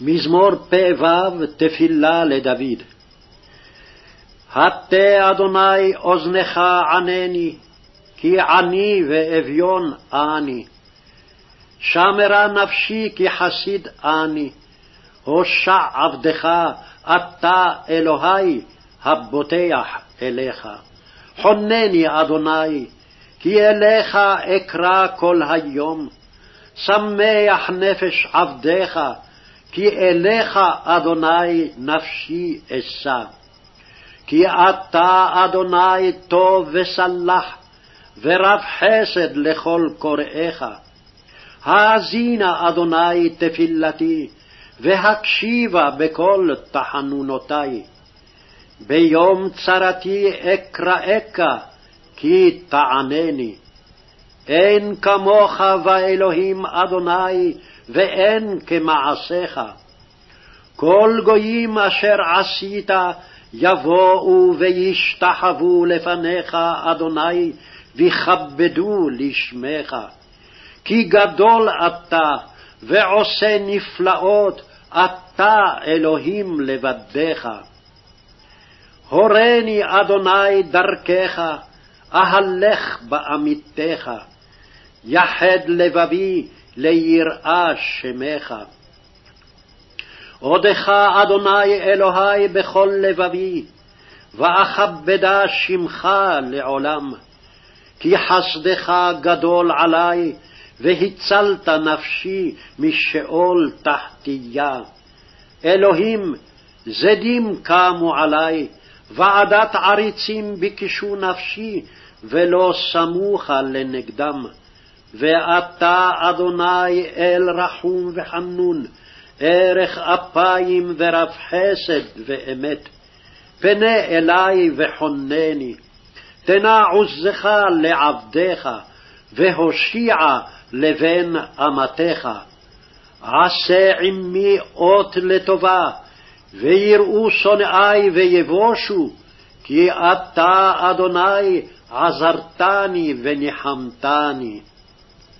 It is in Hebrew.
מזמור פ"ו תפילה לדוד. הטה אדוני אוזנך ענני, כי עני ואביון אני. שמרה נפשי כי חסיד אני, הושע עבדך אתה אלוהי, הבוטח אליך. חונני אדוני, כי אליך אקרא כל היום. שמח נפש עבדיך, כי אליך, אדוני, נפשי אשא. כי אתה, אדוני, טוב וסלח, ורב חסד לכל קוראיך. האזינה, אדוני, תפילתי, והקשיבה בכל תחנונותי. ביום צרתי אקראך, כי תענני. אין כמוך באלוהים, אדוני, ואין כמעשיך. כל גויים אשר עשית יבואו וישתחוו לפניך, אדוני, ויכבדו לשמך. כי גדול אתה, ועושה נפלאות, אתה אלוהים לבדך. הורני, אדוני, דרכך, אהלך באמיתך. יחד לבבי ליראה שמך. עודך, אדוני אלוהי, בכל לבבי, ואכבדה שמך לעולם. כי חסדך גדול עלי, והצלת נפשי משאול תחתיה. אלוהים, זדים קמו עלי, ועדת עריצים ביקשו נפשי, ולא סמוכה לנגדם. ואתה, אדוני, אל רחום וחנון, ערך אפיים ורב חסד ואמת. פנה אלי וחונני, תנה עוזך לעבדיך, והושיע לבן אמתך. עשה עמי אות לטובה, ויראו שונאי ויבושו, כי אתה, אדוני, עזרתני וניחמתני.